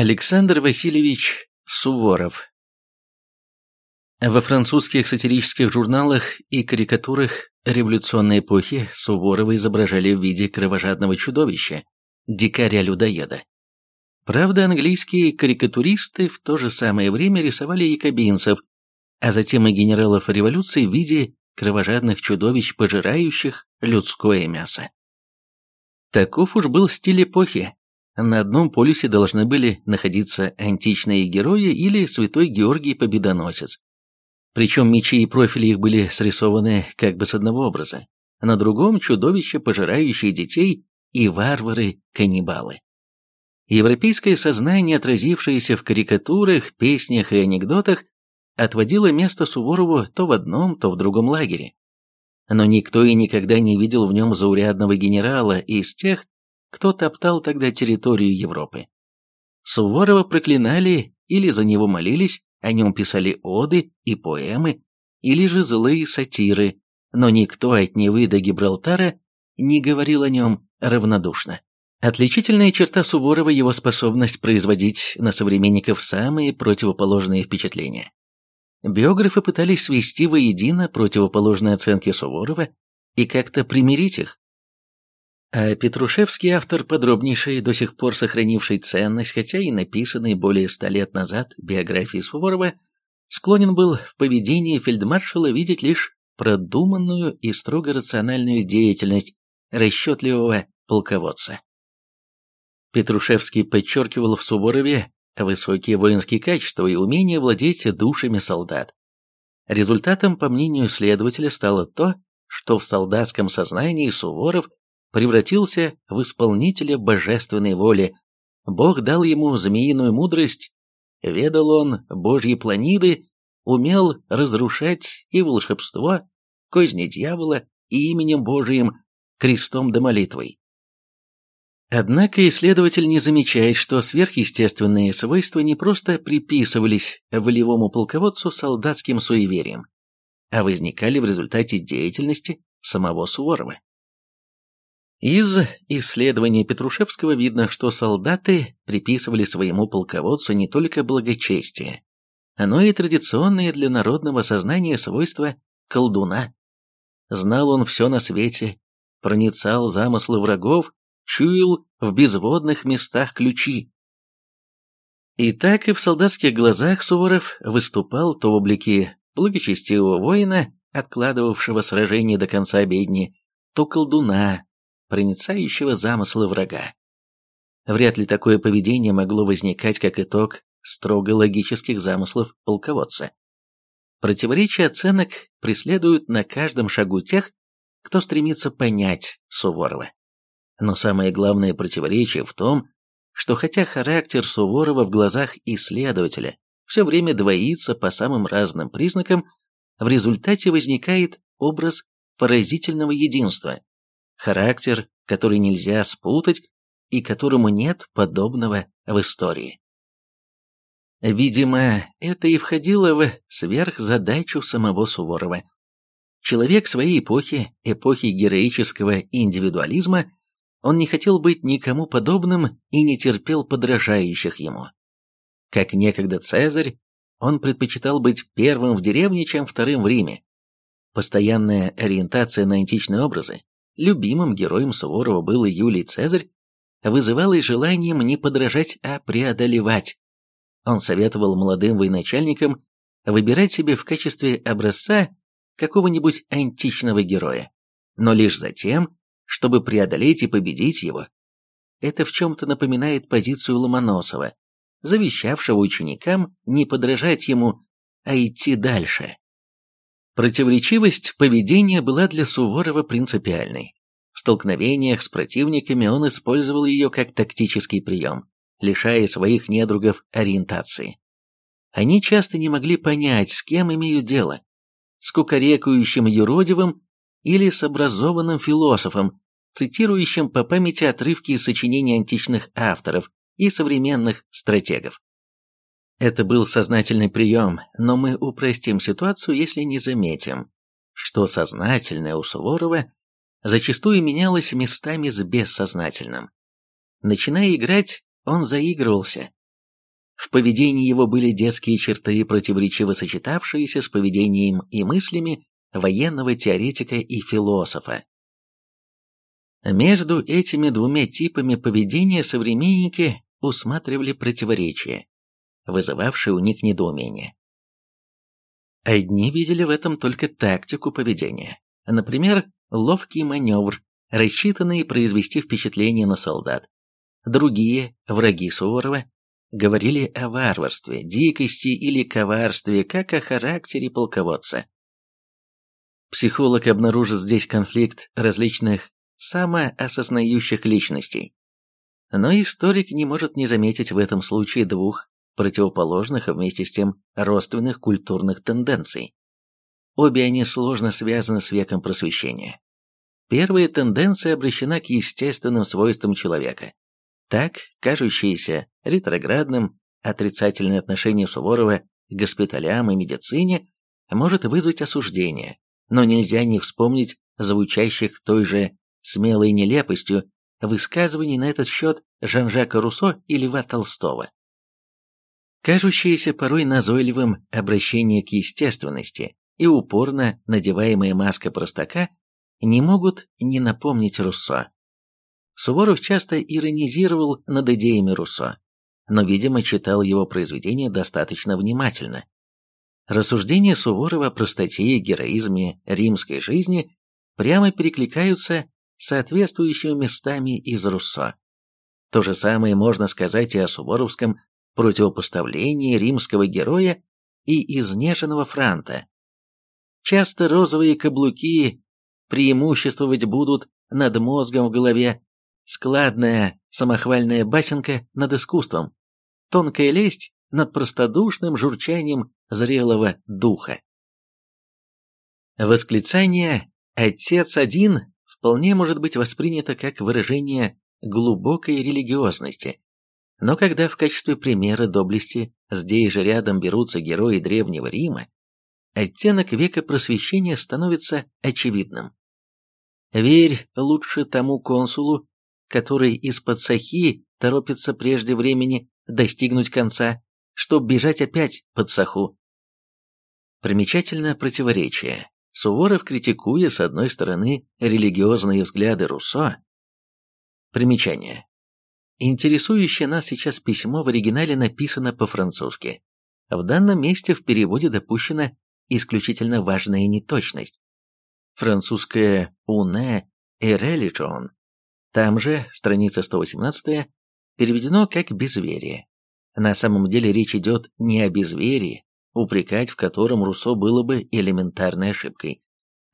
Александр Васильевич Суворов Во французских сатирических журналах и карикатурах революционной эпохи Суворова изображали в виде кровожадного чудовища, дикаря-людоеда. Правда, английские карикатуристы в то же самое время рисовали якобинцев, а затем и генералов революции в виде кровожадных чудовищ, пожирающих людское мясо. Таков уж был стиль эпохи. На одном полюсе должны были находиться античные герои или святой Георгий Победоносец. Причем мечи и профили их были срисованы как бы с одного образа. На другом – чудовища, пожирающие детей, и варвары-каннибалы. Европейское сознание, отразившееся в карикатурах, песнях и анекдотах, отводило место Суворову то в одном, то в другом лагере. Но никто и никогда не видел в нем заурядного генерала из тех, кто топтал тогда территорию Европы. Суворова проклинали или за него молились, о нем писали оды и поэмы, или же злые сатиры, но никто от Невы до Гибралтара не говорил о нем равнодушно. Отличительная черта Суворова – его способность производить на современников самые противоположные впечатления. Биографы пытались свести воедино противоположные оценки Суворова и как-то примирить их. А Петрушевский автор подробнейшей, до сих пор сохранивший ценность, хотя и написанный более ста лет назад биографии Суворова, склонен был в поведении фельдмаршала видеть лишь продуманную и строго рациональную деятельность расчетливого полководца. Петрушевский подчеркивал в Суворове высокие воинские качества и умение владеть душами солдат. Результатом, по мнению следователя, стало то, что в солдатском сознании Суворов превратился в исполнителя божественной воли. Бог дал ему змеиную мудрость, ведал он божьи планиды, умел разрушать и волшебство, козни дьявола и именем Божиим, крестом да молитвой. Однако исследователь не замечает, что сверхъестественные свойства не просто приписывались волевому полководцу солдатским суеверием, а возникали в результате деятельности самого Суворова. Из исследований Петрушевского видно, что солдаты приписывали своему полководцу не только благочестие, но и традиционные для народного сознания свойства колдуна. Знал он все на свете, проницал замыслы врагов чуял в безводных местах ключи. И так и в солдатских глазах Суворов выступал то в облике благочестивого воина, откладывавшего сражение до конца обедни, то колдуна, проницающего замыслы врага. Вряд ли такое поведение могло возникать как итог строго логических замыслов полководца. Противоречия оценок преследуют на каждом шагу тех, кто стремится понять Суворова. Но самое главное противоречие в том, что хотя характер Суворова в глазах исследователя все время двоится по самым разным признакам, в результате возникает образ поразительного единства, характер, который нельзя спутать и которому нет подобного в истории. Видимо, это и входило в сверхзадачу самого Суворова. Человек своей эпохи, эпохи героического индивидуализма, он не хотел быть никому подобным и не терпел подражающих ему. Как некогда Цезарь, он предпочитал быть первым в деревне, чем вторым в Риме. Постоянная ориентация на античные образы, любимым героем Суворова был Юлий Цезарь, вызывала желанием не подражать, а преодолевать. Он советовал молодым военачальникам выбирать себе в качестве образца какого-нибудь античного героя, но лишь затем, чтобы преодолеть и победить его. Это в чем-то напоминает позицию Ломоносова, завещавшего ученикам не подражать ему, а идти дальше. Противоречивость поведения была для Суворова принципиальной. В столкновениях с противниками он использовал ее как тактический прием, лишая своих недругов ориентации. Они часто не могли понять, с кем имеют дело, с кукарекающим юродивым или с образованным философом, цитирующим по памяти отрывки из сочинений античных авторов и современных стратегов. Это был сознательный прием, но мы упростим ситуацию, если не заметим, что сознательное у Суворова зачастую менялось местами с бессознательным. Начиная играть, он заигрывался, В поведении его были детские черты, противоречиво сочетавшиеся с поведением и мыслями военного теоретика и философа. Между этими двумя типами поведения современники усматривали противоречия, вызывавшие у них недоумение. Одни видели в этом только тактику поведения, например, ловкий маневр, рассчитанный произвести впечатление на солдат. Другие, враги Суворова, говорили о варварстве, дикости или коварстве, как о характере полководца. Психолог обнаружит здесь конфликт различных самоосознающих личностей. Но историк не может не заметить в этом случае двух противоположных, а вместе с тем родственных культурных тенденций. Обе они сложно связаны с веком просвещения. Первая тенденция обращена к естественным свойствам человека. Так, кажущееся ретроградным, отрицательное отношение Суворова к госпиталям и медицине может вызвать осуждение, но нельзя не вспомнить звучащих той же смелой нелепостью высказываний на этот счет Жан-Жака Руссо и Льва Толстого. Кажущееся порой назойливым обращение к естественности и упорно надеваемая маска простака не могут не напомнить Руссо. Суворов часто иронизировал над идеями Руссо, но, видимо, читал его произведения достаточно внимательно. Рассуждения Суворова о простоте и героизме римской жизни прямо перекликаются соответствующими местами из Руссо. То же самое можно сказать и о суворовском противопоставлении римского героя и изнеженного франта. Часто розовые каблуки преимуществовать будут над мозгом в голове, складная самохвальная басенка над искусством, тонкая лесть над простодушным журчанием зрелого духа. Восклицание «Отец один» вполне может быть воспринято как выражение глубокой религиозности. Но когда в качестве примера доблести здесь же рядом берутся герои Древнего Рима, оттенок века просвещения становится очевидным. Верь лучше тому консулу, который из-под сахи торопится прежде времени достигнуть конца, чтоб бежать опять под саху. Примечательно противоречие. Суворов, критикуя, с одной стороны, религиозные взгляды Руссо. Примечание. Интересующее нас сейчас письмо в оригинале написано по-французски. В данном месте в переводе допущена исключительно важная неточность. Французское «уне» и «релиджон» там же, страница 118, переведено как «безверие». На самом деле речь идет не о безверии, упрекать в котором Руссо было бы элементарной ошибкой,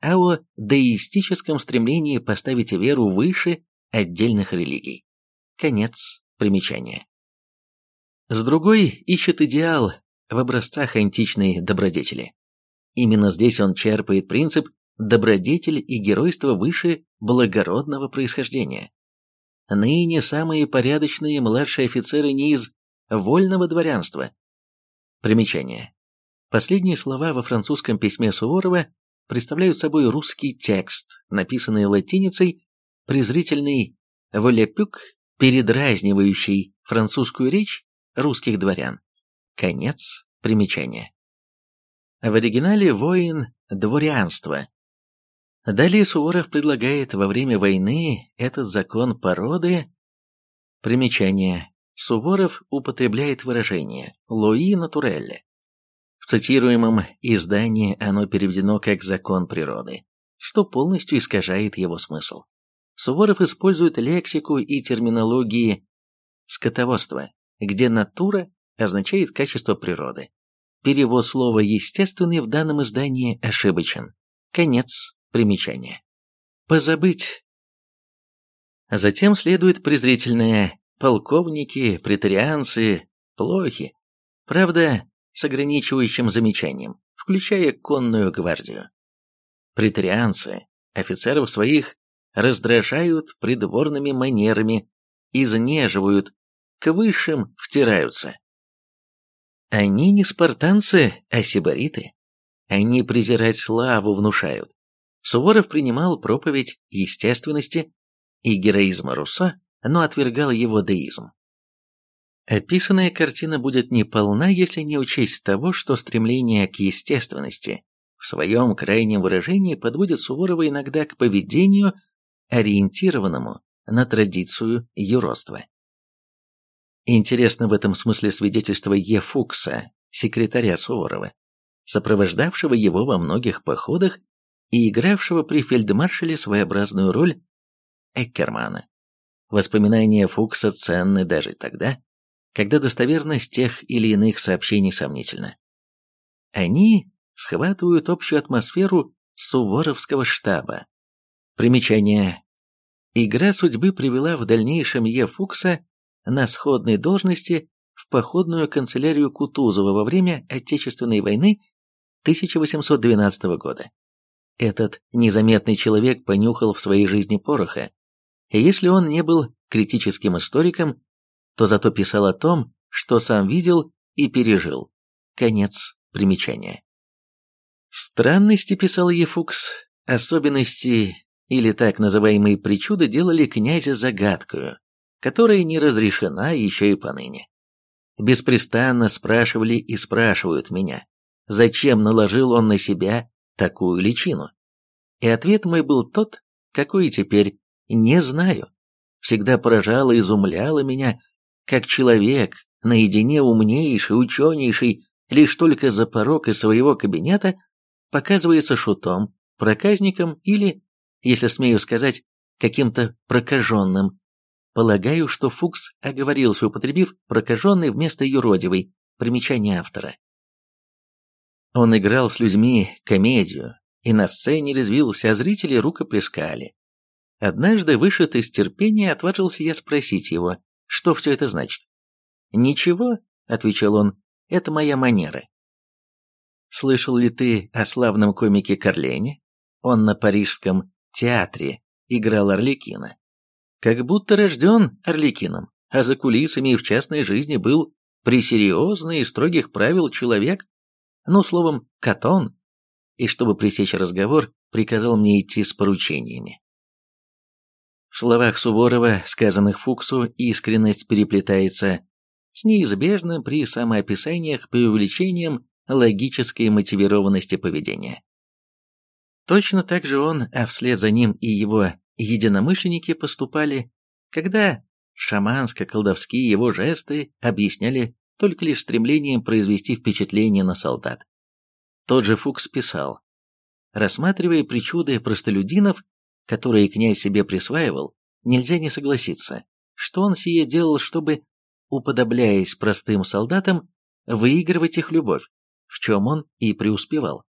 а о деистическом стремлении поставить веру выше отдельных религий. Конец примечания. С другой ищет идеал в образцах античной добродетели. Именно здесь он черпает принцип добродетель и геройство выше благородного происхождения. Ныне самые порядочные младшие офицеры не из вольного дворянства. Примечание. Последние слова во французском письме Суворова представляют собой русский текст, написанный латиницей, презрительный «воляпюк», передразнивающий французскую речь русских дворян. Конец примечания. В оригинале «воин» – дворянство. Далее Суворов предлагает во время войны этот закон породы. Примечание. Суворов употребляет выражение «луи натурелле». В цитируемом издании оно переведено как «закон природы», что полностью искажает его смысл. Суворов использует лексику и терминологии скотоводства, где натура означает качество природы. Перевод слова «естественный» в данном издании ошибочен. Конец примечания. Позабыть. Затем следует презрительное полковники, претарианцы, плохи. Правда, с ограничивающим замечанием, включая конную гвардию. Претарианцы, офицеров своих, раздражают придворными манерами, изнеживают, к высшим втираются. Они не спартанцы, а сибариты. Они презирать славу внушают. Суворов принимал проповедь естественности и героизма Руссо, но отвергал его деизм. Описанная картина будет неполна, если не учесть того, что стремление к естественности в своем крайнем выражении подводит Суворова иногда к поведению, ориентированному на традицию юродства. Интересно в этом смысле свидетельство Е. Фукса, секретаря Суворова, сопровождавшего его во многих походах и игравшего при фельдмаршале своеобразную роль Эккермана. Воспоминания Фукса ценны даже тогда, когда достоверность тех или иных сообщений сомнительна. Они схватывают общую атмосферу суворовского штаба. Примечание. Игра судьбы привела в дальнейшем Е. Фукса на сходной должности в походную канцелярию Кутузова во время Отечественной войны 1812 года. Этот незаметный человек понюхал в своей жизни пороха, и если он не был критическим историком, то зато писал о том, что сам видел и пережил. Конец примечания. Странности, писал Ефукс, особенности или так называемые причуды делали князя загадкою, которая не разрешена еще и поныне. Беспрестанно спрашивали и спрашивают меня, зачем наложил он на себя такую личину. И ответ мой был тот, какой теперь не знаю. Всегда поражало и изумляло меня, как человек, наедине умнейший, ученейший, лишь только за порог из своего кабинета показывается шутом, проказником или, если смею сказать, каким-то прокаженным. Полагаю, что Фукс оговорился, употребив прокаженный вместо юродивый, примечание автора. Он играл с людьми комедию, и на сцене резвился, а зрители рукоплескали. Однажды, вышед из терпения, отважился я спросить его, что все это значит. «Ничего», — отвечал он, — «это моя манера. Слышал ли ты о славном комике Карлене? Он на парижском театре играл Орликина. Как будто рожден Орликином, а за кулисами и в частной жизни был пресерьезный и строгих правил человек, ну, словом, катон. И чтобы пресечь разговор, приказал мне идти с поручениями. В словах Суворова, сказанных Фуксу, искренность переплетается с неизбежным при самоописаниях преувеличением логической мотивированности поведения. Точно так же он, а вслед за ним и его единомышленники поступали, когда шаманско-колдовские его жесты объясняли только лишь стремлением произвести впечатление на солдат. Тот же Фукс писал, рассматривая причуды простолюдинов, которые князь себе присваивал, нельзя не согласиться, что он сие делал, чтобы, уподобляясь простым солдатам, выигрывать их любовь в чем он и преуспевал.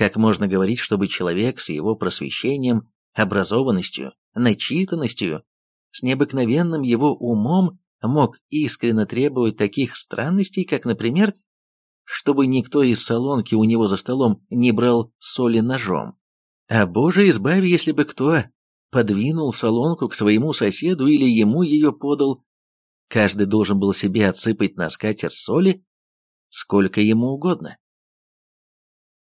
Как можно говорить, чтобы человек с его просвещением, образованностью, начитанностью, с необыкновенным его умом мог искренне требовать таких странностей, как, например, чтобы никто из солонки у него за столом не брал соли ножом. А боже избави, если бы кто подвинул солонку к своему соседу или ему ее подал. Каждый должен был себе отсыпать на скатерть соли сколько ему угодно.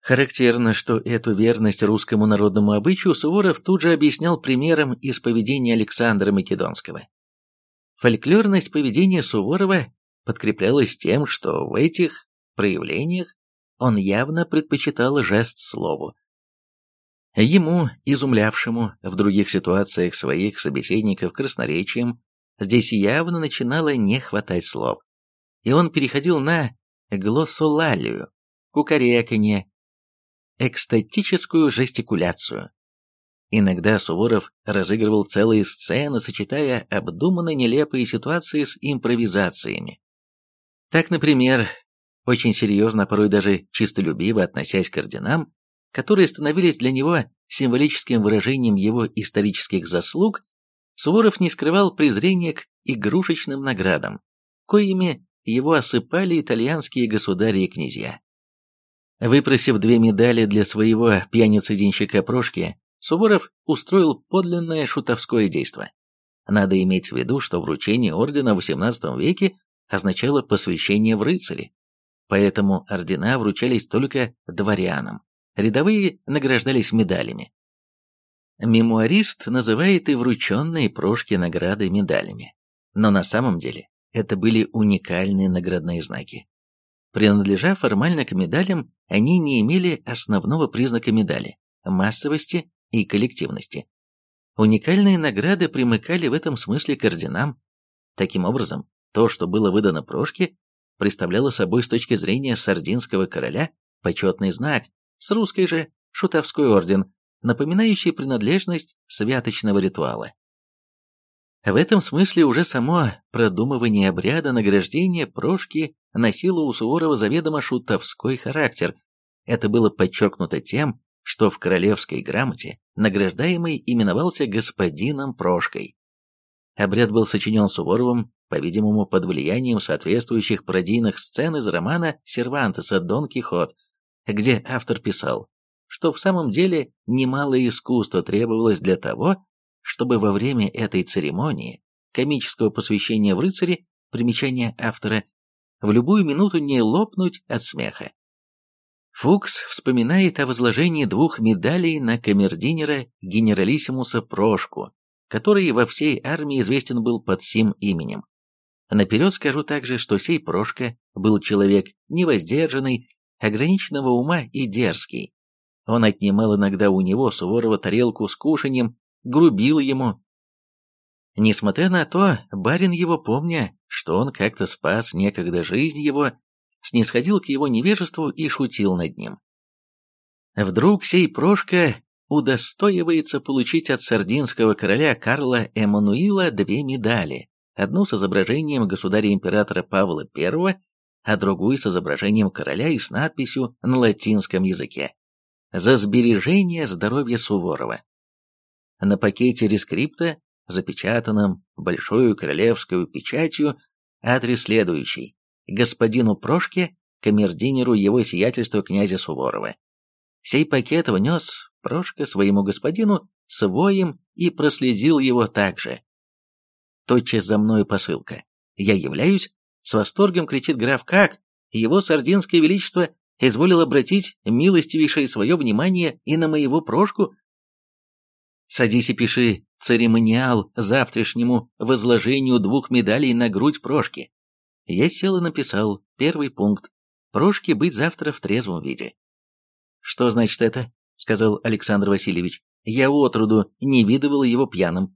Характерно, что эту верность русскому народному обычаю Суворов тут же объяснял примером из поведения Александра Македонского. Фольклорность поведения Суворова подкреплялась тем, что в этих проявлениях он явно предпочитал жест слову. Ему, изумлявшему в других ситуациях своих собеседников красноречием, здесь явно начинало не хватать слов, и он переходил на глоссолалию, кукареканье, экстатическую жестикуляцию. Иногда Суворов разыгрывал целые сцены, сочетая обдуманно нелепые ситуации с импровизациями. Так, например, очень серьезно, порой даже чистолюбиво относясь к орденам, которые становились для него символическим выражением его исторических заслуг, Суворов не скрывал презрения к игрушечным наградам, коими его осыпали итальянские государи и князья. Выпросив две медали для своего пьяницы-денщика Прошки, Суворов устроил подлинное шутовское действо. Надо иметь в виду, что вручение ордена в XVIII веке означало посвящение в рыцари, поэтому ордена вручались только дворянам, рядовые награждались медалями. Мемуарист называет и врученные Прошке награды медалями, но на самом деле Это были уникальные наградные знаки. Принадлежа формально к медалям, они не имели основного признака медали – массовости и коллективности. Уникальные награды примыкали в этом смысле к орденам. Таким образом, то, что было выдано Прошке, представляло собой с точки зрения сардинского короля почетный знак, с русской же – шутовской орден, напоминающий принадлежность святочного ритуала. В этом смысле уже само продумывание обряда награждения Прошки носило у Суворова заведомо шутовской характер. Это было подчеркнуто тем, что в королевской грамоте награждаемый именовался господином Прошкой. Обряд был сочинен Суворовым, по-видимому, под влиянием соответствующих пародийных сцен из романа Сервантеса «Дон Кихот», где автор писал, что в самом деле немало искусства требовалось для того, чтобы во время этой церемонии комического посвящения в рыцаре, примечание автора, в любую минуту не лопнуть от смеха. Фукс вспоминает о возложении двух медалей на камердинера генералиссимуса Прошку, который во всей армии известен был под сим именем. Наперед скажу также, что сей Прошка был человек невоздержанный, ограниченного ума и дерзкий. Он отнимал иногда у него Суворова тарелку с кушаньем грубил ему. Несмотря на то, барин его, помня, что он как-то спас некогда жизнь его, снисходил к его невежеству и шутил над ним. Вдруг сей Прошка удостоивается получить от сардинского короля Карла Эммануила две медали, одну с изображением государя-императора Павла I, а другую с изображением короля и с надписью на латинском языке «За сбережение здоровья Суворова». На пакете рескрипта, запечатанном большой королевской печатью, адрес следующий. Господину Прошке, камердинеру его сиятельства князя Суворова. Сей пакет внес Прошка своему господину своим и прослезил его также. Тотчас за мною посылка. Я являюсь, с восторгом кричит граф «Как? Его сардинское величество изволил обратить милостивейшее свое внимание и на моего Прошку, Садись и пиши церемониал завтрашнему возложению двух медалей на грудь Прошки. Я сел и написал первый пункт. Прошке быть завтра в трезвом виде. Что значит это? сказал Александр Васильевич. Я отроду не видывал его пьяным.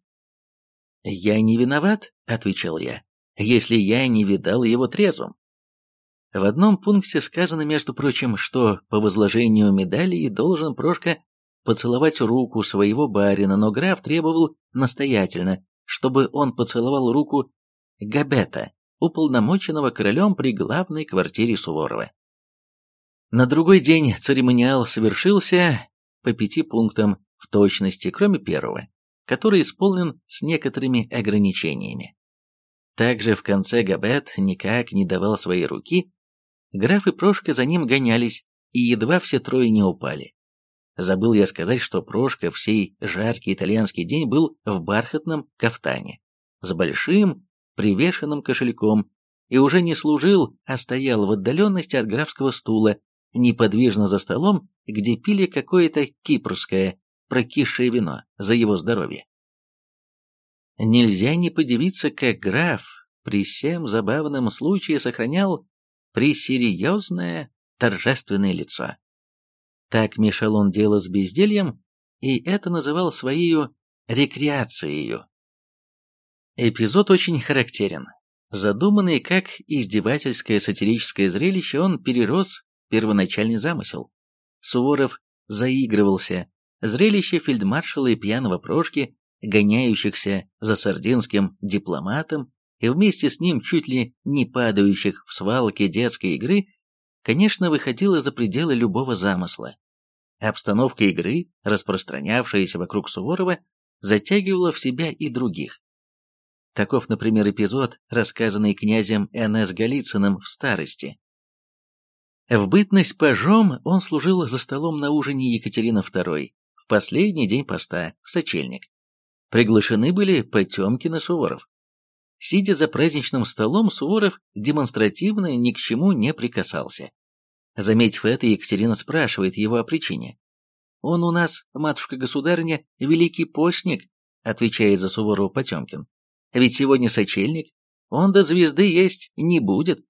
Я не виноват, отвечал я, если я не видал его трезвым. В одном пункте сказано, между прочим, что по возложению медалей должен Прошка поцеловать руку своего барина, но граф требовал настоятельно, чтобы он поцеловал руку Габета, уполномоченного королем при главной квартире Суворова. На другой день церемониал совершился по пяти пунктам в точности, кроме первого, который исполнен с некоторыми ограничениями. Также в конце Габет никак не давал своей руки, граф и Прошка за ним гонялись, и едва все трое не упали. Забыл я сказать, что Прошка в сей жаркий итальянский день был в бархатном кафтане, с большим привешенным кошельком, и уже не служил, а стоял в отдаленности от графского стула, неподвижно за столом, где пили какое-то кипрское, прокисшее вино за его здоровье. Нельзя не подивиться, как граф при всем забавном случае сохранял пресерьезное торжественное лицо. Так мешал он дело с бездельем, и это называл своей рекреацией. Эпизод очень характерен. Задуманный как издевательское сатирическое зрелище, он перерос первоначальный замысел. Суворов заигрывался. Зрелище фельдмаршала и пьяного Прошки, гоняющихся за сардинским дипломатом, и вместе с ним чуть ли не падающих в свалке детской игры, конечно, выходила за пределы любого замысла. Обстановка игры, распространявшаяся вокруг Суворова, затягивала в себя и других. Таков, например, эпизод, рассказанный князем Н.С. Голицыным в старости. В бытность пажом он служил за столом на ужине Екатерины II в последний день поста, в сочельник. Приглашены были Потемкин и Суворов. Сидя за праздничным столом, Суворов демонстративно ни к чему не прикасался. Заметив это, Екатерина спрашивает его о причине. «Он у нас, матушка-государыня, великий постник», отвечает за Суворова Потемкин. «Ведь сегодня сочельник, он до звезды есть не будет.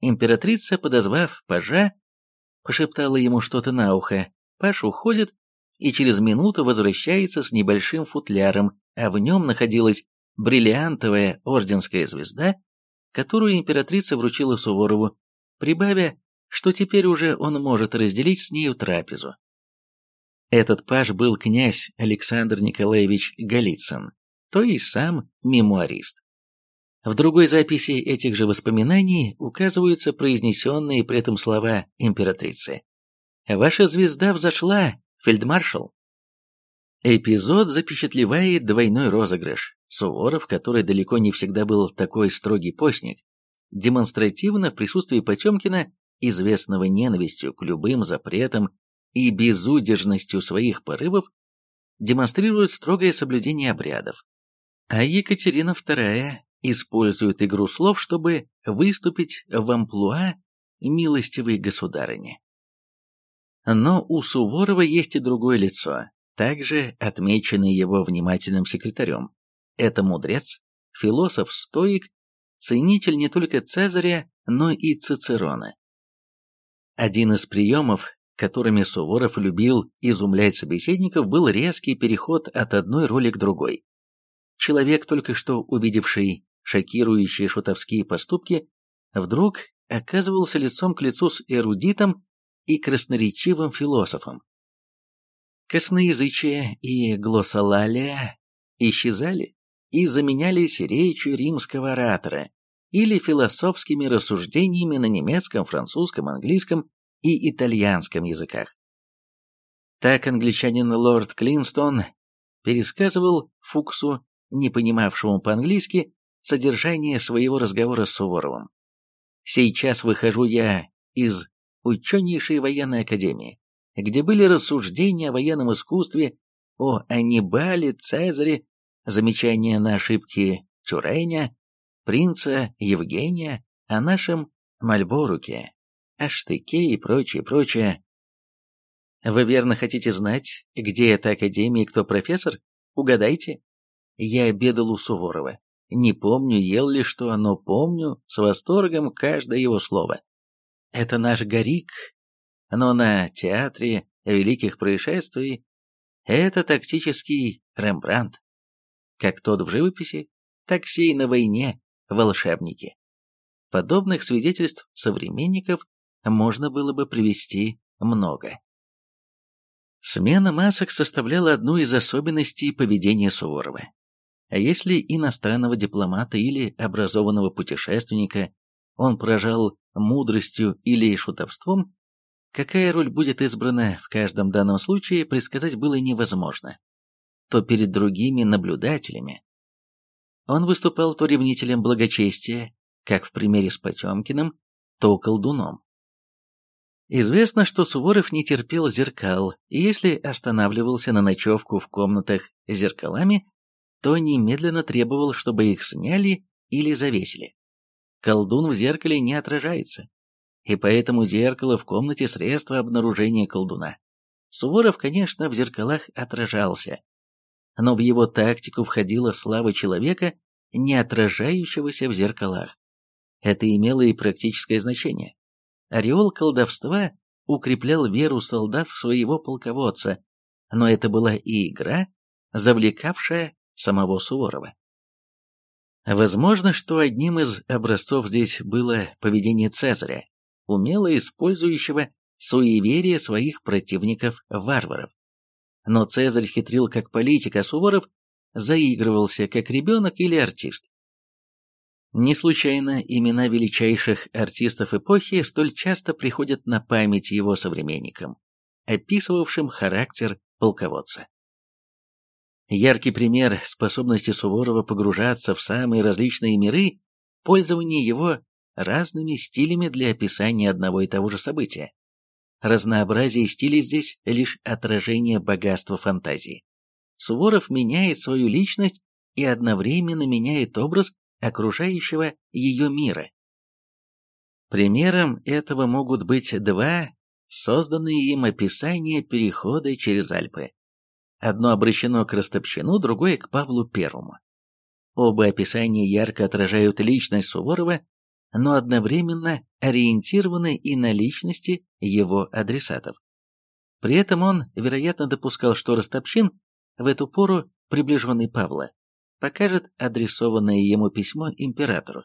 Императрица, подозвав пажа, пошептала ему что-то на ухо. Паш уходит и через минуту возвращается с небольшим футляром, а в нем находилась бриллиантовая орденская звезда, которую императрица вручила Суворову, прибавя, что теперь уже он может разделить с нею трапезу. Этот паж был князь Александр Николаевич Голицын, то есть сам мемуарист. В другой записи этих же воспоминаний указываются произнесенные при этом слова императрицы. «Ваша звезда взошла, фельдмаршал». Эпизод запечатлевает двойной розыгрыш. Суворов, который далеко не всегда был такой строгий постник, демонстративно в присутствии Потемкина, известного ненавистью к любым запретам и безудержностью своих порывов, демонстрирует строгое соблюдение обрядов. А Екатерина II использует игру слов, чтобы выступить в амплуа милостивой государыни. Но у Суворова есть и другое лицо, также отмеченное его внимательным секретарем. Это мудрец, философ-стоик, ценитель не только Цезаря, но и Цицерона. Один из приемов, которыми Суворов любил изумлять собеседников, был резкий переход от одной роли к другой. Человек, только что увидевший шокирующие шутовские поступки, вдруг оказывался лицом к лицу с эрудитом и красноречивым философом. Косноязычие и глоссолалия исчезали и заменялись речью римского оратора или философскими рассуждениями на немецком, французском, английском и итальянском языках. Так англичанин лорд Клинстон пересказывал Фуксу, не понимавшему по-английски, содержание своего разговора с Суворовым. «Сейчас выхожу я из ученейшей военной академии, где были рассуждения о военном искусстве, о Аннибале, Цезаре, замечания на ошибки Тюреня, принца Евгения, о нашем Мальборуке, о штыке и прочее, прочее. Вы верно хотите знать, где эта академия и кто профессор? Угадайте. Я обедал у Суворова. Не помню, ел ли что, но помню с восторгом каждое его слово. Это наш Горик, но на театре великих происшествий это тактический Рембрандт. Как тот в живописи, так сей на войне волшебники. Подобных свидетельств современников можно было бы привести много. Смена масок составляла одну из особенностей поведения Суворова. А если иностранного дипломата или образованного путешественника он поражал мудростью или шутовством, какая роль будет избрана в каждом данном случае, предсказать было невозможно. То перед другими наблюдателями. Он выступал то ревнителем благочестия, как в примере с Потемкиным, то колдуном. Известно, что Суворов не терпел зеркал, и если останавливался на ночевку в комнатах с зеркалами, то немедленно требовал, чтобы их сняли или завесили. Колдун в зеркале не отражается, и поэтому зеркало в комнате средство обнаружения колдуна. Суворов, конечно, в зеркалах отражался, но в его тактику входила слава человека, не отражающегося в зеркалах. Это имело и практическое значение. Ореол колдовства укреплял веру солдат в своего полководца, но это была и игра, завлекавшая самого Суворова. Возможно, что одним из образцов здесь было поведение Цезаря, умело использующего суеверие своих противников-варваров. Но Цезарь хитрил как политик, а Суворов заигрывался как ребенок или артист. Не случайно имена величайших артистов эпохи столь часто приходят на память его современникам, описывавшим характер полководца. Яркий пример способности Суворова погружаться в самые различные миры, пользование его разными стилями для описания одного и того же события. Разнообразие стилей здесь лишь отражение богатства фантазии. Суворов меняет свою личность и одновременно меняет образ окружающего ее мира. Примером этого могут быть два созданные им описания перехода через Альпы. Одно обращено к Растопчину, другое к Павлу Первому. Оба описания ярко отражают личность Суворова, но одновременно ориентированы и на личности его адресатов. При этом он, вероятно, допускал, что Ростопчин, в эту пору приближенный Павла, покажет адресованное ему письмо императору.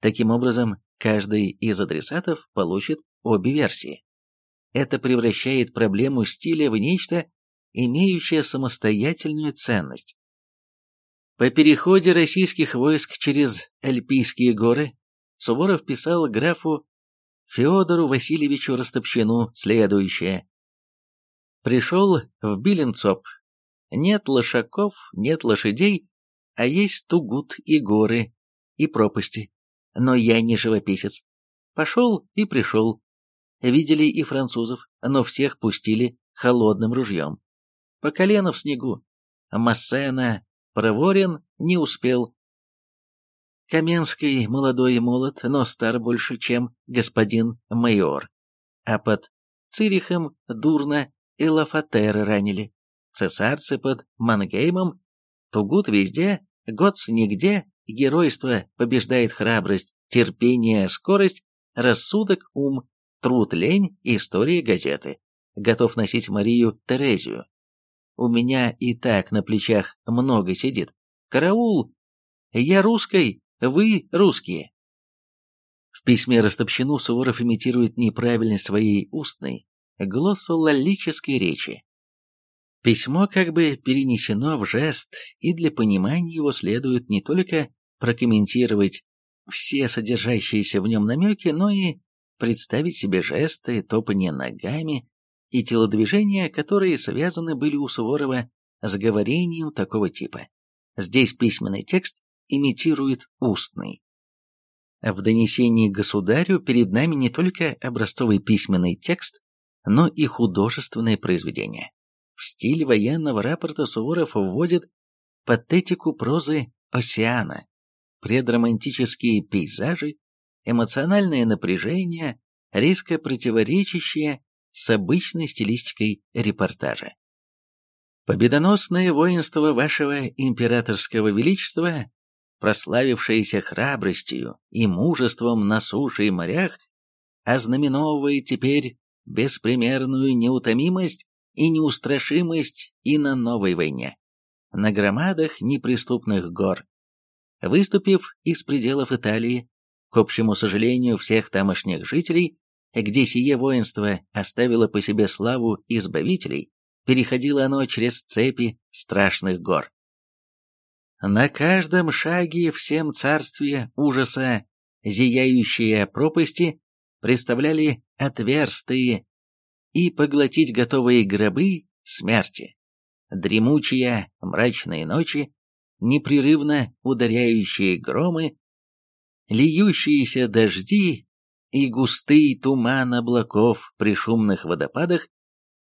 Таким образом, каждый из адресатов получит обе версии. Это превращает проблему стиля в нечто, имеющее самостоятельную ценность. По переходе российских войск через Альпийские горы Суворов писал графу Федору Васильевичу Растопчину следующее. «Пришел в Биленцоп. Нет лошаков, нет лошадей, а есть Тугут и горы, и пропасти. Но я не живописец. Пошел и пришел. Видели и французов, но всех пустили холодным ружьем. По колено в снегу. Массена Проворен не успел. Каменский молодой и молод, но стар больше, чем господин майор. А под Цирихом дурно и Лафатера ранили. Цесарцы под Мангеймом, Тугут везде, Готс нигде, геройство побеждает храбрость, терпение, скорость, рассудок, ум, труд, лень, история газеты. Готов носить Марию Терезию. У меня и так на плечах много сидит. Караул! Я русской, вы русские. В письме Растопчину Суворов имитирует неправильность своей устной, глоссололической речи. Письмо как бы перенесено в жест, и для понимания его следует не только прокомментировать все содержащиеся в нем намеки, но и представить себе жесты, топание ногами и телодвижения, которые связаны были у Суворова с говорением такого типа. Здесь письменный текст имитирует устный. В донесении государю перед нами не только образцовый письменный текст, но и художественное произведение. В стиль военного рапорта Суворов вводит патетику прозы Осиана, предромантические пейзажи, эмоциональное напряжение, резко противоречащее с обычной стилистикой репортажа. Победоносное воинство вашего императорского величества, прославившееся храбростью и мужеством на суше и морях, ознаменовывает теперь беспримерную неутомимость и неустрашимость и на новой войне, на громадах неприступных гор. Выступив из пределов Италии, к общему сожалению всех тамошних жителей, где сие воинство оставило по себе славу избавителей, переходило оно через цепи страшных гор. На каждом шаге всем царстве ужаса зияющие пропасти представляли отверстые и поглотить готовые гробы смерти. Дремучие мрачные ночи, непрерывно ударяющие громы, льющиеся дожди и густый туман облаков при шумных водопадах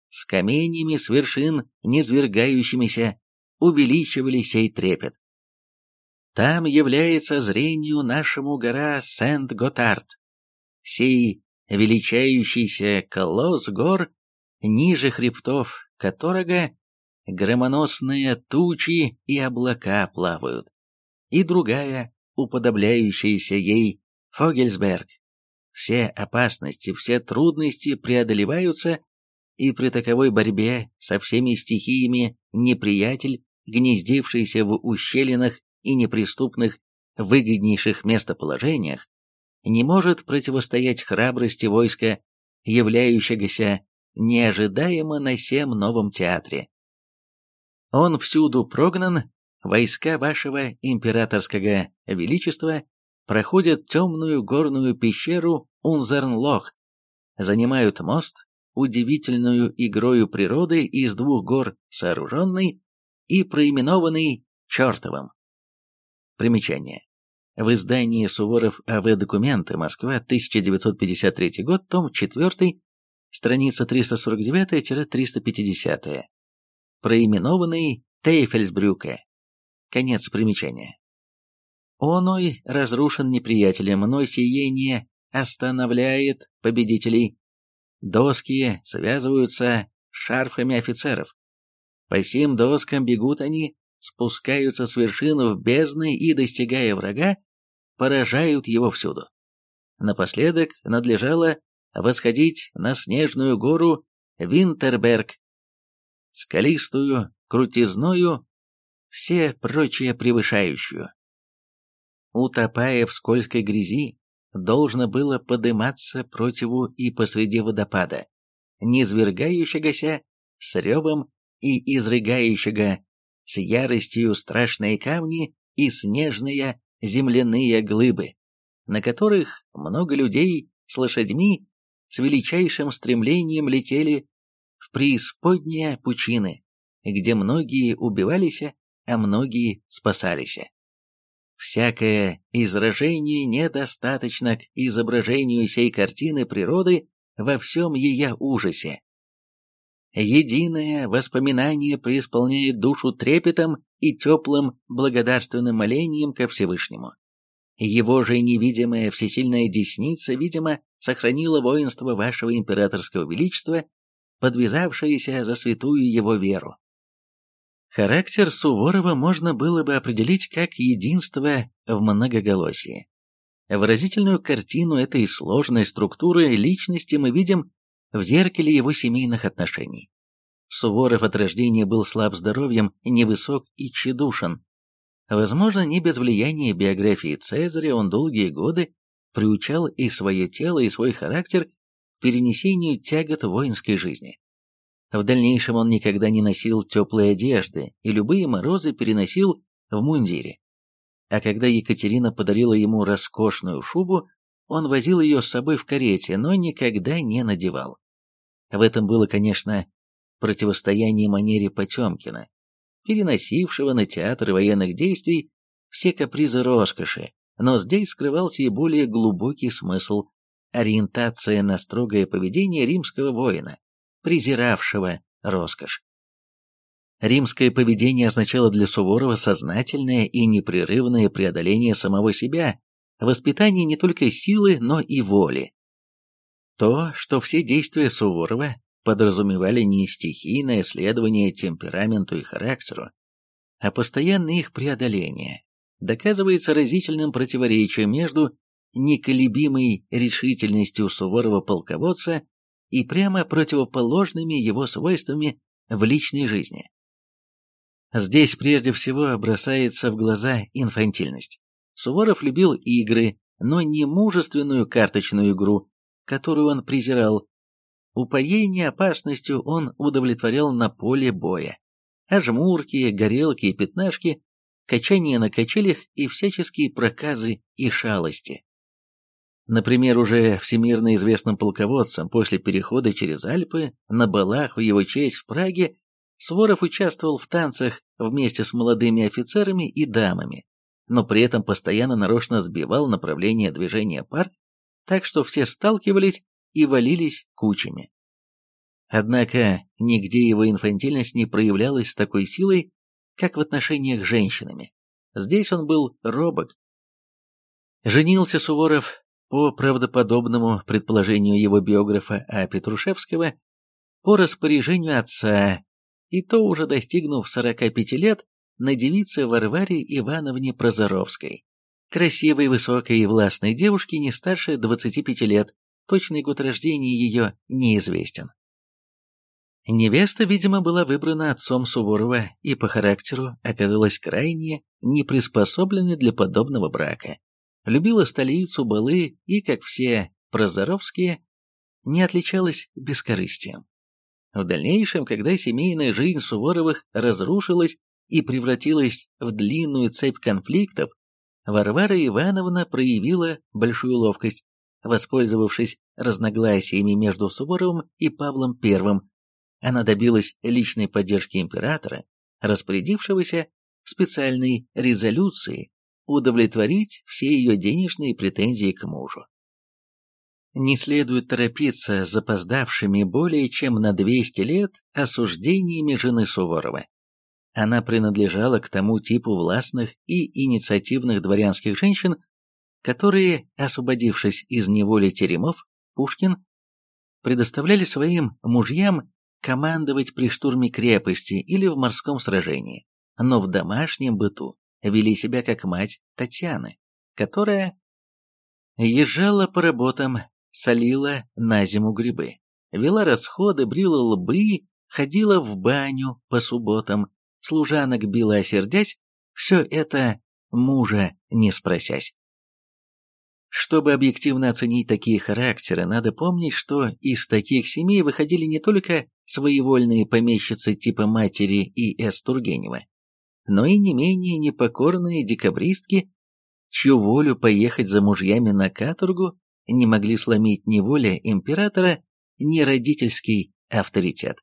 с каменьями с вершин, низвергающимися, увеличивали сей трепет. Там является зрению нашему гора Сент-Готард. Сей величающийся колосс гор, ниже хребтов которого громоносные тучи и облака плавают, и другая, уподобляющаяся ей Фогельсберг. Все опасности, все трудности преодолеваются, и при таковой борьбе со всеми стихиями неприятель, гнездившийся в ущелинах и неприступных выгоднейших местоположениях, не может противостоять храбрости войска, являющегося неожидаемо на всем новом театре. Он всюду прогнан, войска вашего императорского величества проходят темную горную пещеру Унзернлох, занимают мост, удивительную игрою природы из двух гор сооруженный и проименованный Чертовым. Примечание. В издании Суворов А.В. Документы. Москва, 1953 год, том 4, страница 349-350. Проименованный Тейфельсбрюке. Конец примечания. Оной разрушен неприятелем, но сие не останавливает победителей. Доски связываются шарфами офицеров. По сим доскам бегут они, спускаются с вершины в бездны и, достигая врага, поражают его всюду. Напоследок надлежало восходить на снежную гору Винтерберг, скалистую, крутизною, все прочие превышающую. Утопая в скользкой грязи, должно было подниматься противу и посреди водопада, низвергающегося с ревом и изрыгающего с яростью страшные камни и снежные земляные глыбы, на которых много людей с лошадьми с величайшим стремлением летели в преисподние пучины, где многие убивались, а многие спасались. Всякое изражение недостаточно к изображению сей картины природы во всем ее ужасе. Единое воспоминание преисполняет душу трепетом и теплым благодарственным молением ко Всевышнему. Его же невидимая всесильная десница, видимо, сохранила воинство вашего императорского величества, подвязавшееся за святую его веру. Характер Суворова можно было бы определить как единство в многоголосии. Выразительную картину этой сложной структуры личности мы видим в зеркале его семейных отношений. Суворов от рождения был слаб здоровьем, невысок и тщедушен. Возможно, не без влияния биографии Цезаря он долгие годы приучал и свое тело, и свой характер к перенесению тягот воинской жизни. В дальнейшем он никогда не носил теплой одежды и любые морозы переносил в мундире. А когда Екатерина подарила ему роскошную шубу, он возил ее с собой в карете, но никогда не надевал. В этом было, конечно, противостояние манере Потемкина, переносившего на театр военных действий все капризы роскоши, но здесь скрывался и более глубокий смысл – ориентация на строгое поведение римского воина, презиравшего роскошь. Римское поведение означало для Суворова сознательное и непрерывное преодоление самого себя, воспитание не только силы, но и воли. То, что все действия Суворова подразумевали не стихийное следование темпераменту и характеру, а постоянное их преодоление, доказывается разительным противоречием между неколебимой решительностью Суворова полководца и прямо противоположными его свойствами в личной жизни. Здесь прежде всего бросается в глаза инфантильность. Суворов любил игры, но не мужественную карточную игру, которую он презирал. Упоение опасностью он удовлетворял на поле боя. А жмурки, горелки и пятнашки, качание на качелях и всяческие проказы и шалости. Например, уже всемирно известным полководцем после перехода через Альпы на балах в его честь в Праге Суворов участвовал в танцах вместе с молодыми офицерами и дамами, но при этом постоянно нарочно сбивал направление движения пар, так что все сталкивались и валились кучами. Однако нигде его инфантильность не проявлялась с такой силой, как в отношениях с женщинами. Здесь он был робок. Женился Суворов по правдоподобному предположению его биографа А. Петрушевского, по распоряжению отца, и то уже достигнув 45 лет, на девице Варваре Ивановне Прозоровской. Красивой, высокой и властной девушке не старше 25 лет, точный год рождения ее неизвестен. Невеста, видимо, была выбрана отцом Суворова и по характеру оказалась крайне неприспособленной для подобного брака любила столицу, балы и, как все прозоровские, не отличалась бескорыстием. В дальнейшем, когда семейная жизнь Суворовых разрушилась и превратилась в длинную цепь конфликтов, Варвара Ивановна проявила большую ловкость, воспользовавшись разногласиями между Суворовым и Павлом I. Она добилась личной поддержки императора, распорядившегося специальной резолюции удовлетворить все ее денежные претензии к мужу. Не следует торопиться запоздавшими более чем на 200 лет осуждениями жены Суворова. Она принадлежала к тому типу властных и инициативных дворянских женщин, которые, освободившись из неволи теремов, Пушкин, предоставляли своим мужьям командовать при штурме крепости или в морском сражении, но в домашнем быту вели себя как мать Татьяны, которая езжала по работам, солила на зиму грибы, вела расходы, брила лбы, ходила в баню по субботам, служанок била сердясь, все это мужа не спросясь. Чтобы объективно оценить такие характеры, надо помнить, что из таких семей выходили не только своевольные помещицы типа матери и С. Тургенева, но и не менее непокорные декабристки, чью волю поехать за мужьями на каторгу не могли сломить ни воля императора, ни родительский авторитет.